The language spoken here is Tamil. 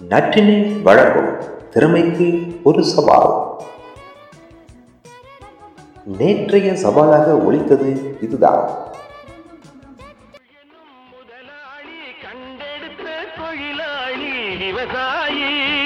நற்றினை வழங்கும் திறமைக்கு ஒரு சவால். நேற்றைய சவாலாக ஒழித்தது இதுதான். முதலாளி கண்டெடுத்த தொழிலாளி விவசாயி விவசாயி.